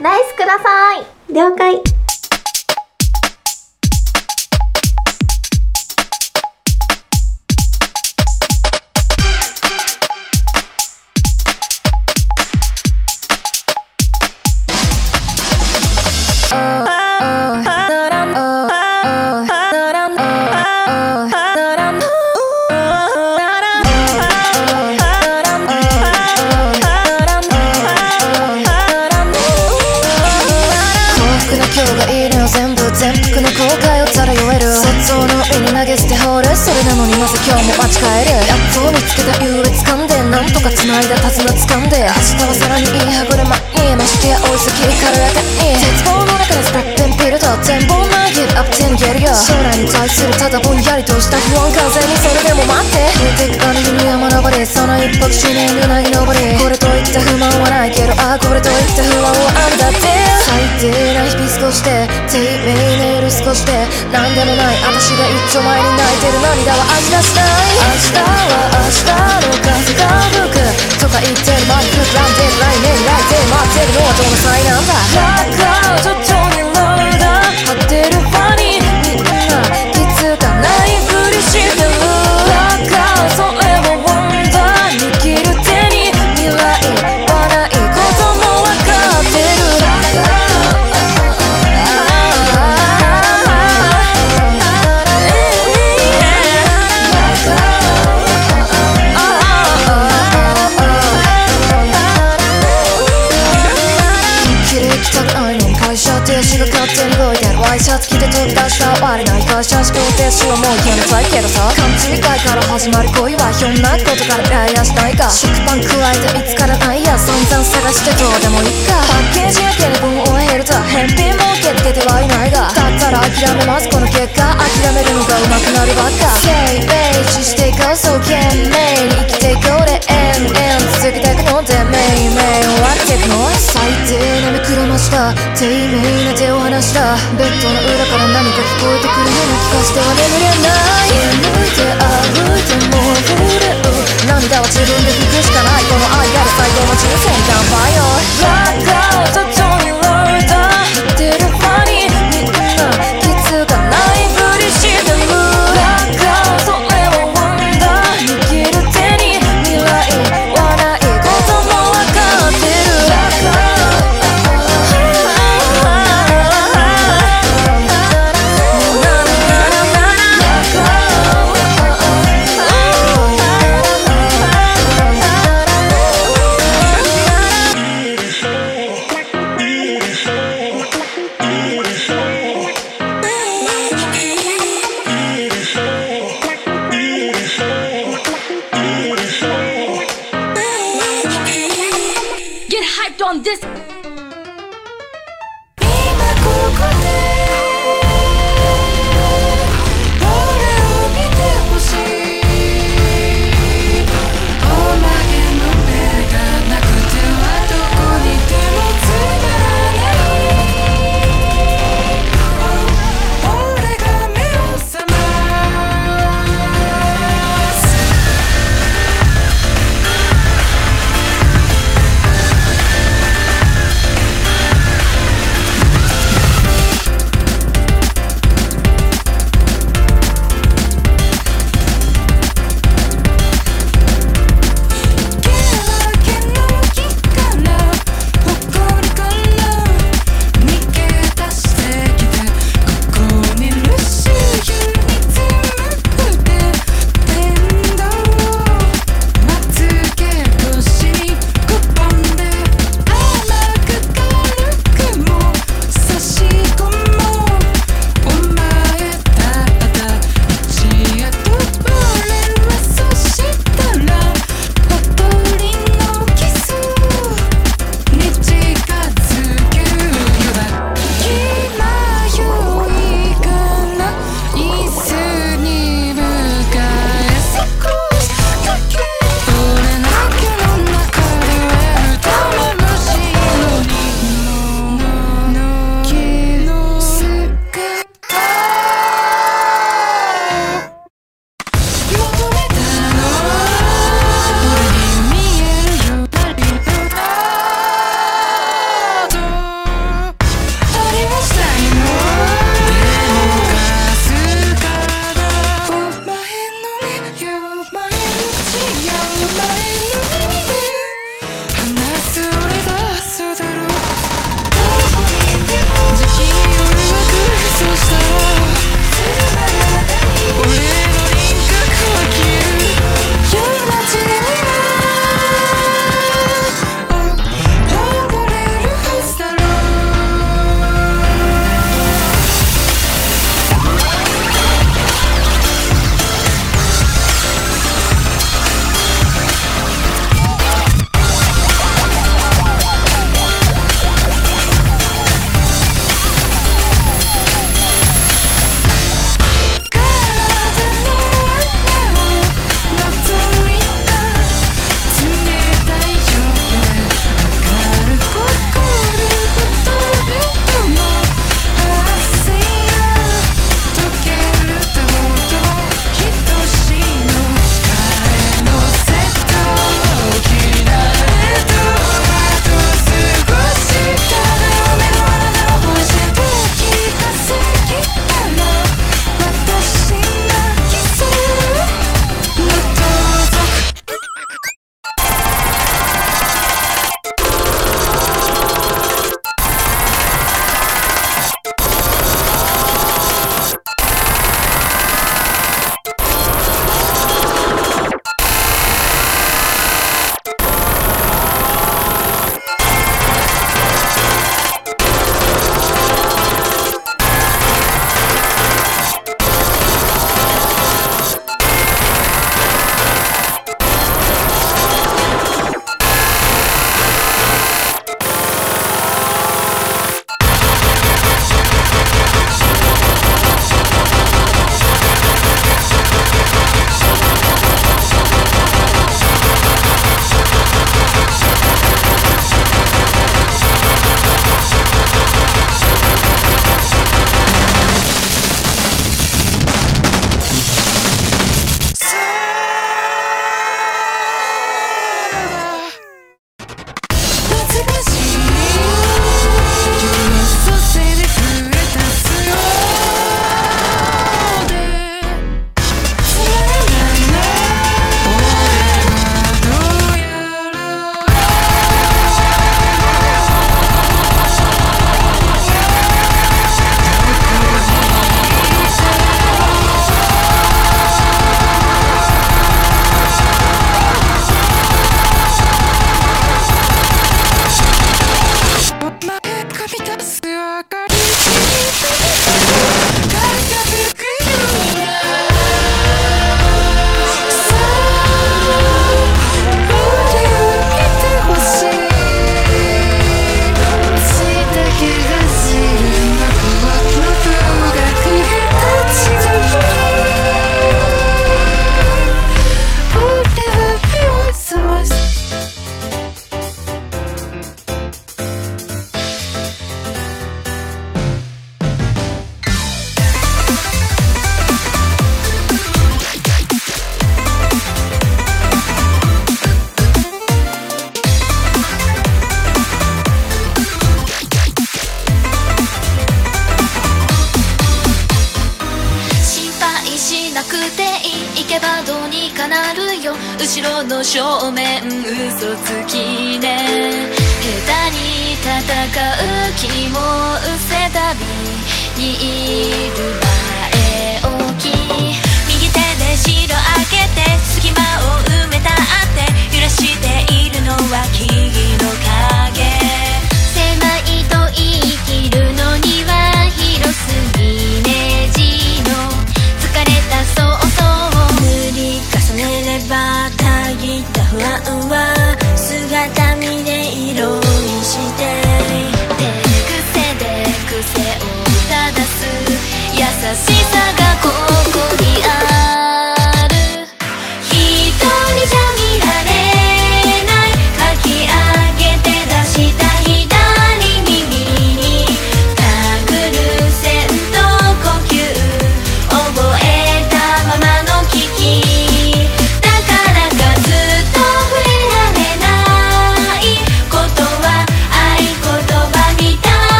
ナイスください。了解。りとした不安完全にそれでも待って。増えてくあの日の山登りその一泊周年うなぎ登りこれといった不満はないけどああこれといった不安はあんだって。最低な日々過ごして丁寧な夜過ごしてなんでもない私が一丁前に泣いてる涙は味がしない。明日は明日の風が吹く。とか言ってる間に膨らんでる来年来て待ってるのはどの際なんだ。ラ Let's て飛び出した割れない会社思考停止はもうやめたいけどさ勘違いから始まる恋はひょんなことからダイヤしないか。食パン加えて見つからないや散々探してどうでもいいか。パッケージやけれ分を減ると返品も受け付けてはいないが。だったら諦めます。この結果諦めるのが上手くなるばっか。セイベイジしていこう。そう懸命に生きていこう。で延々続けていくのでめいめい終わっていくの。最低な目くらました。丁寧な手を離した。ベッドの裏からから何か聞こえてくるような気がしては眠れな。い眠いて歩いてもう触れる。涙は自分で拭くしかない。この愛ある最高の人生に乾杯よラ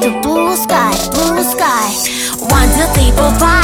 to blue sky, blue sky. One, two, three, four, five.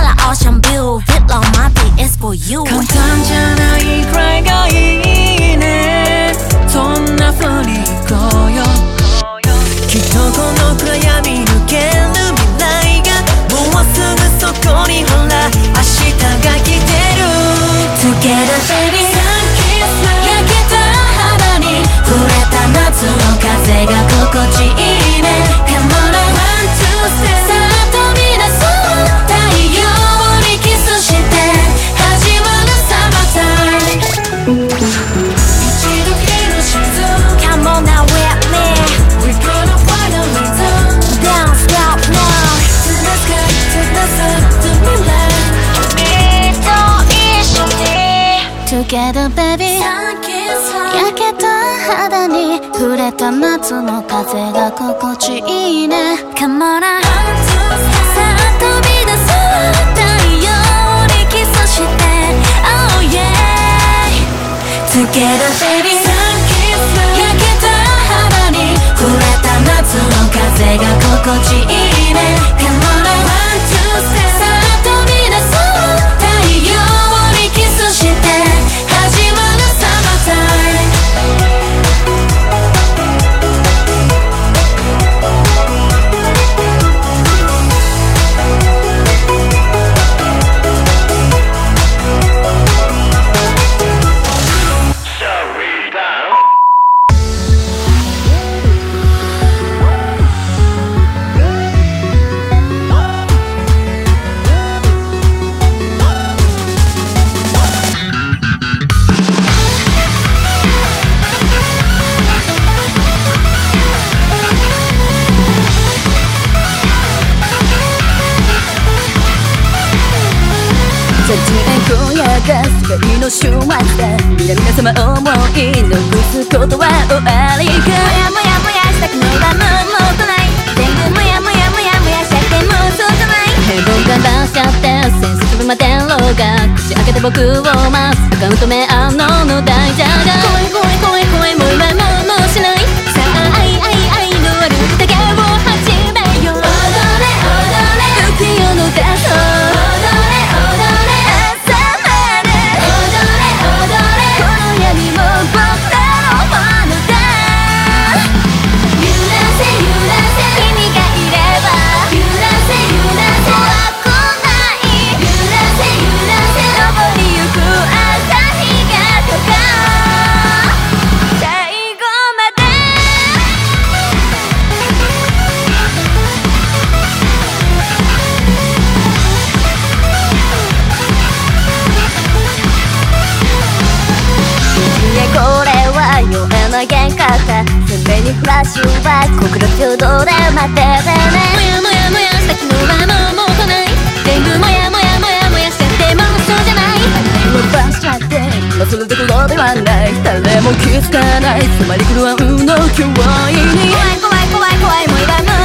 ocean た夏の風が心地いいね。Come on I さあ飛び出そう太陽にキスして。Oh yeah Together baby 焼けた肌に触れた夏の風が心地いいね。週末で皆々様思い残すことは終わりかもやもやもやしたくないわもうもうとない全部もやもやもやもやしちゃってもうそうじゃない平凡が出しちゃってセンシティブまでローが口開けて僕を待つ。アカウント名あのの大蛇が。怖い怖い怖い怖いもう今もラッシュバック国立道で待っててね。もやもやもやした昨日はもうもう来ない全部もやもやもやもやしててもそうじゃないもうバスちゃって今するところではない誰も気づかない迫り来るは運の脅威に怖い怖い怖い怖いもういらない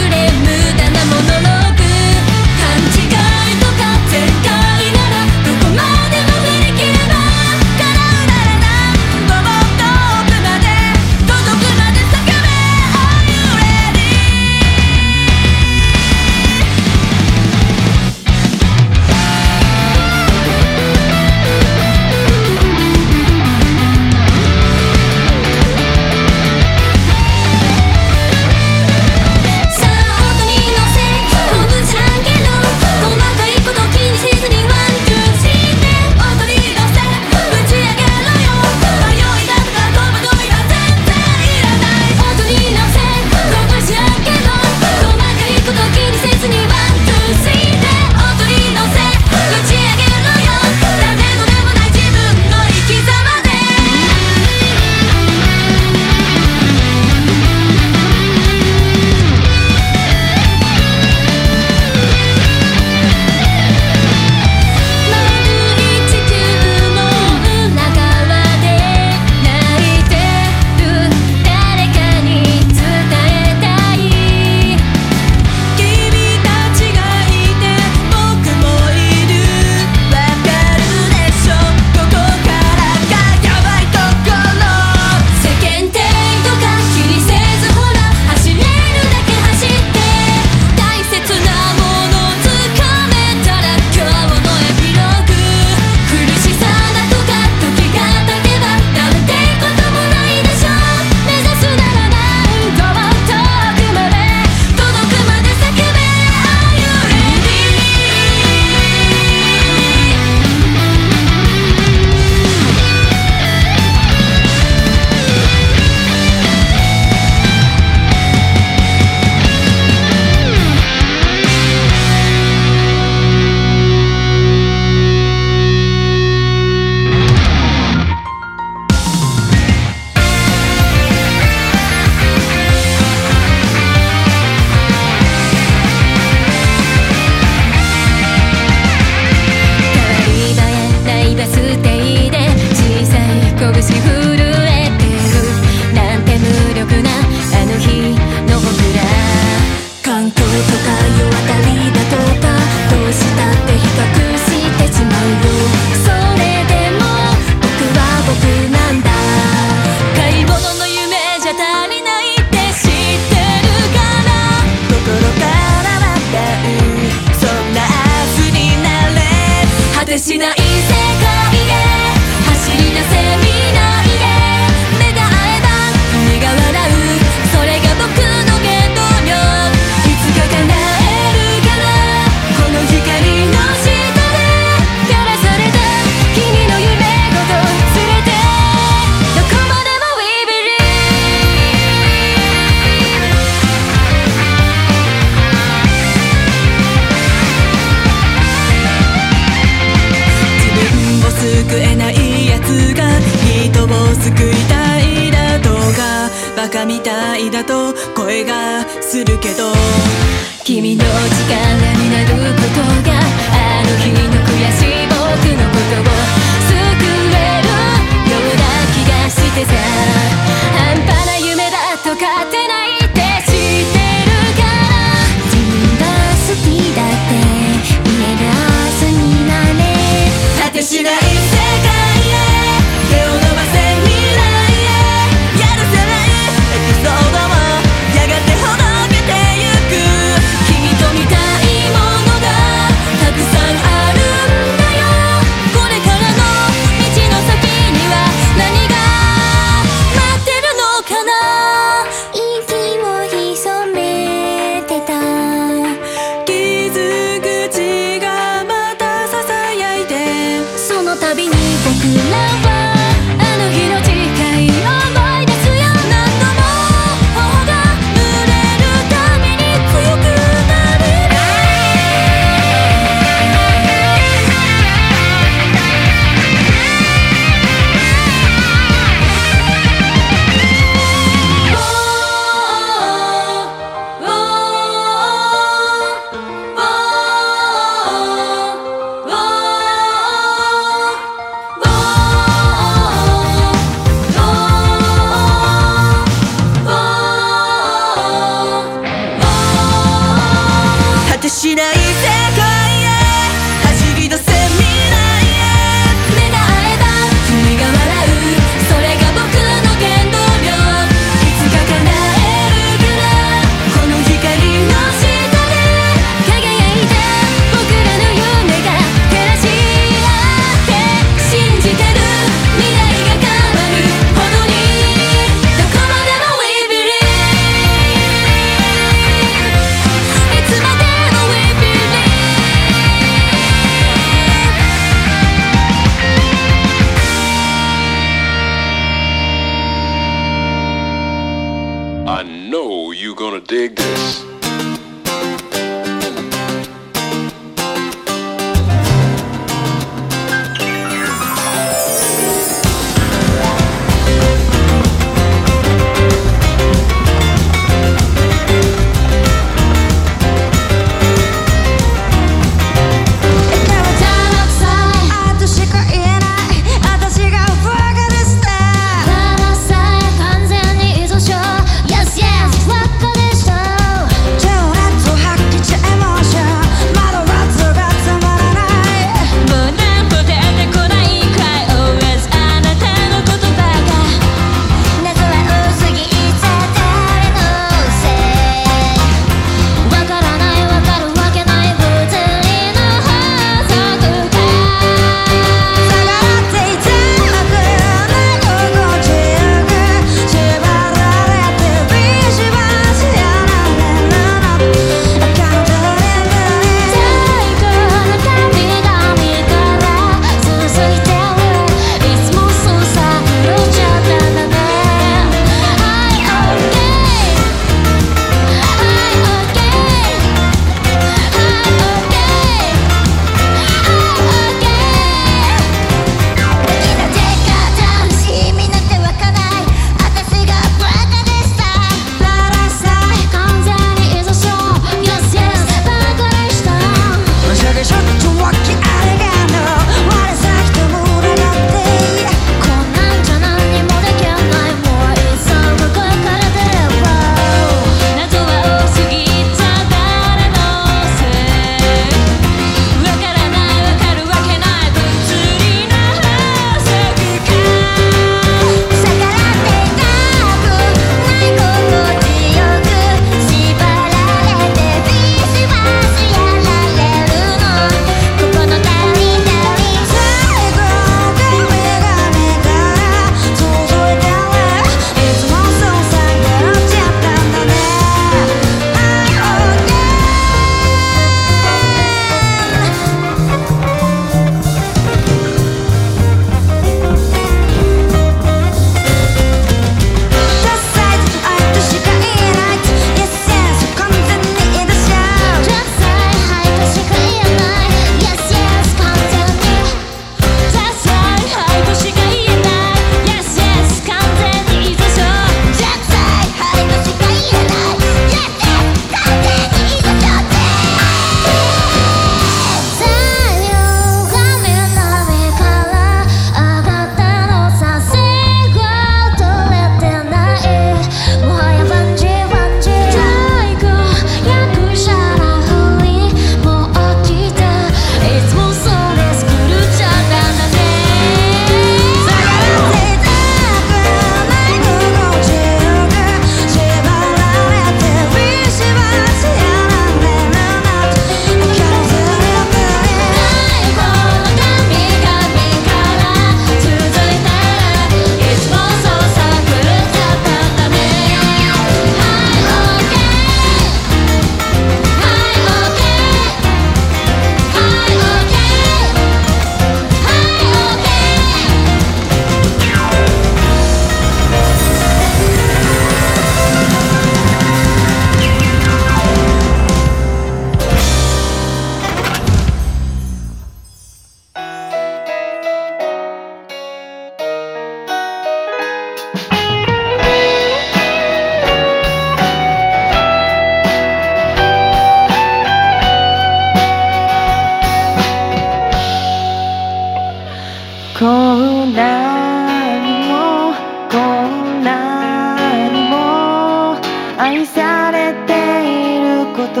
なもこんなにも愛されていること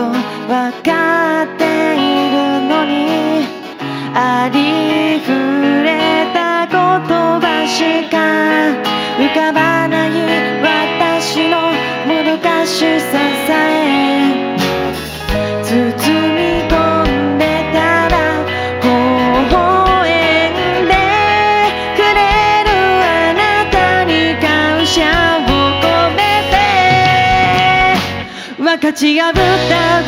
わかっているのにありふれた言葉しか浮かばない私のもどかしさ違うった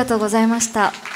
がとうございました。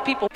people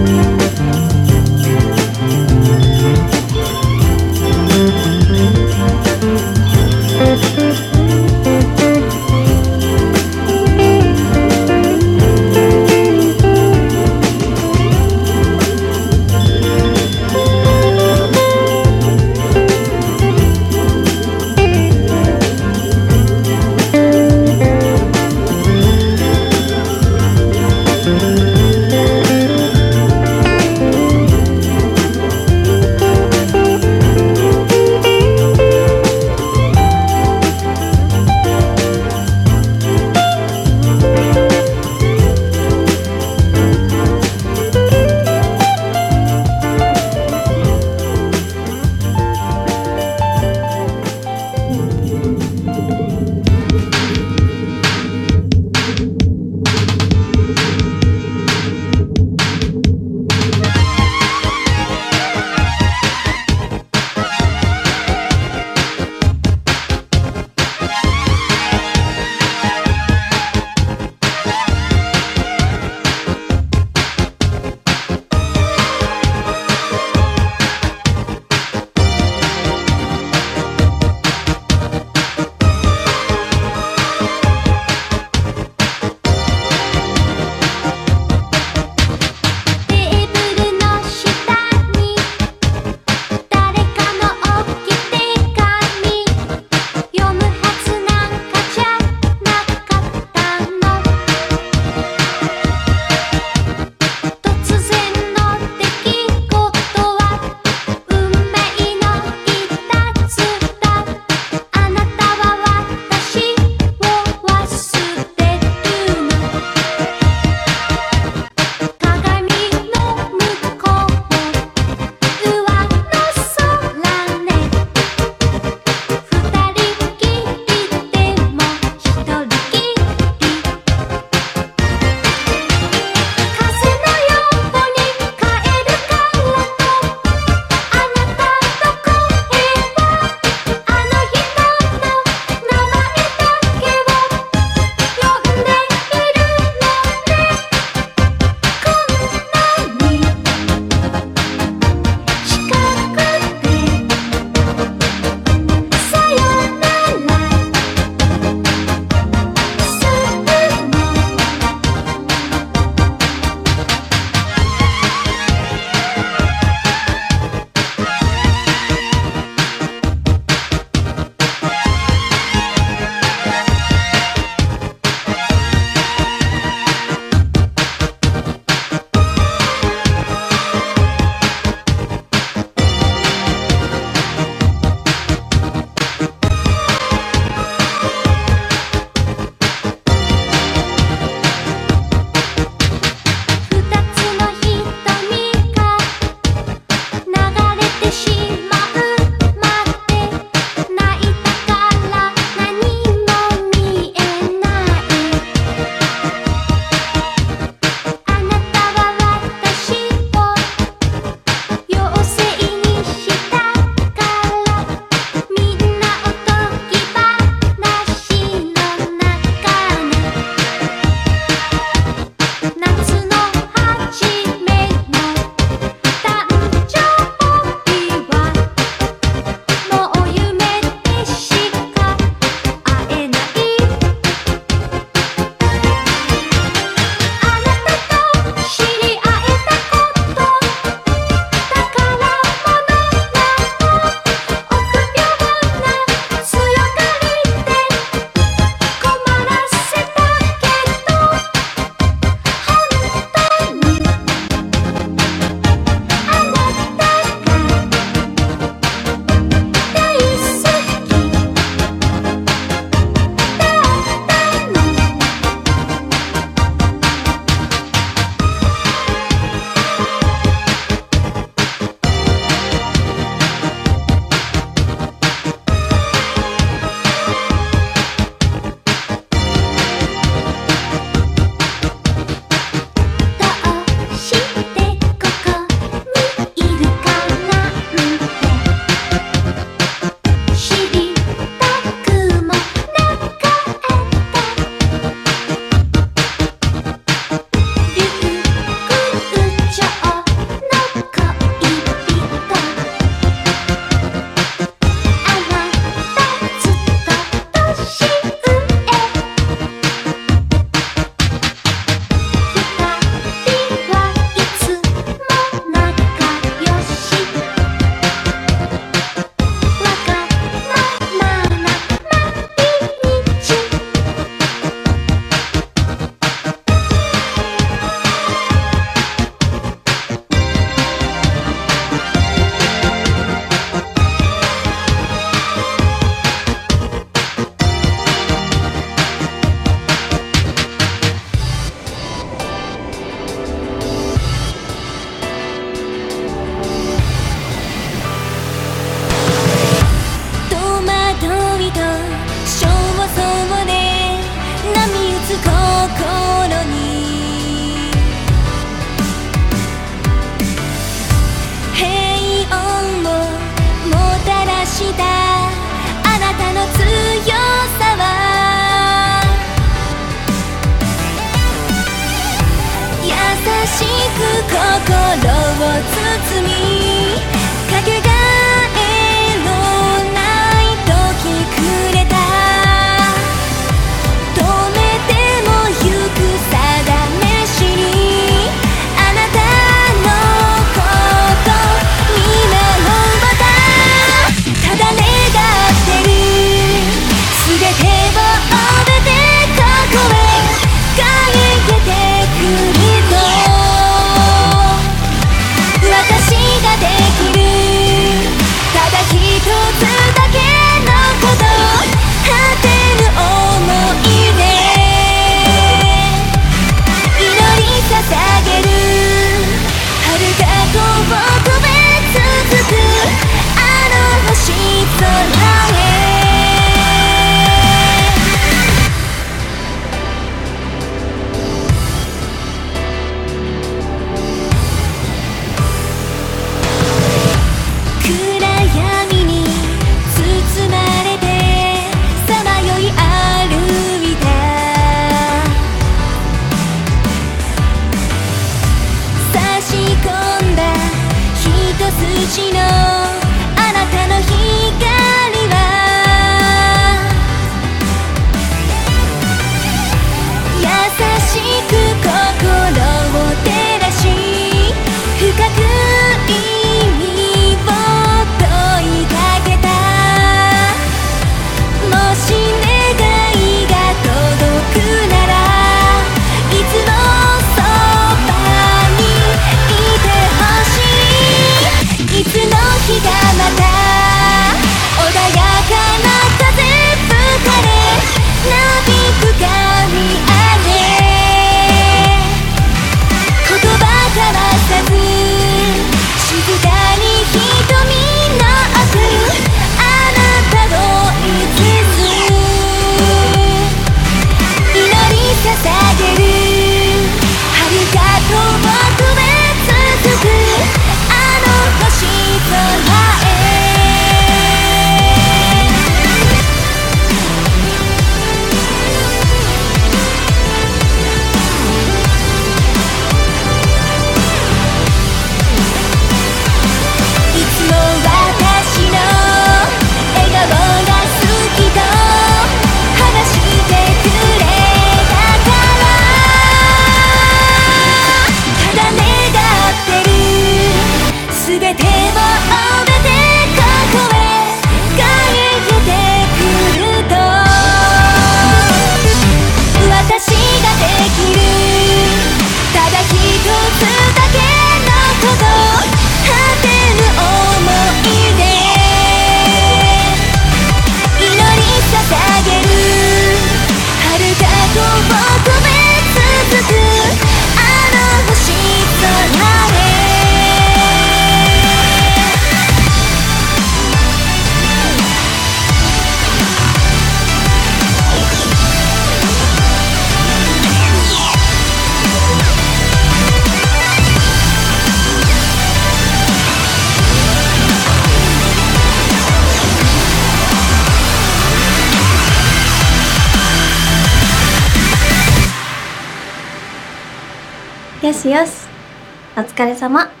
れ様。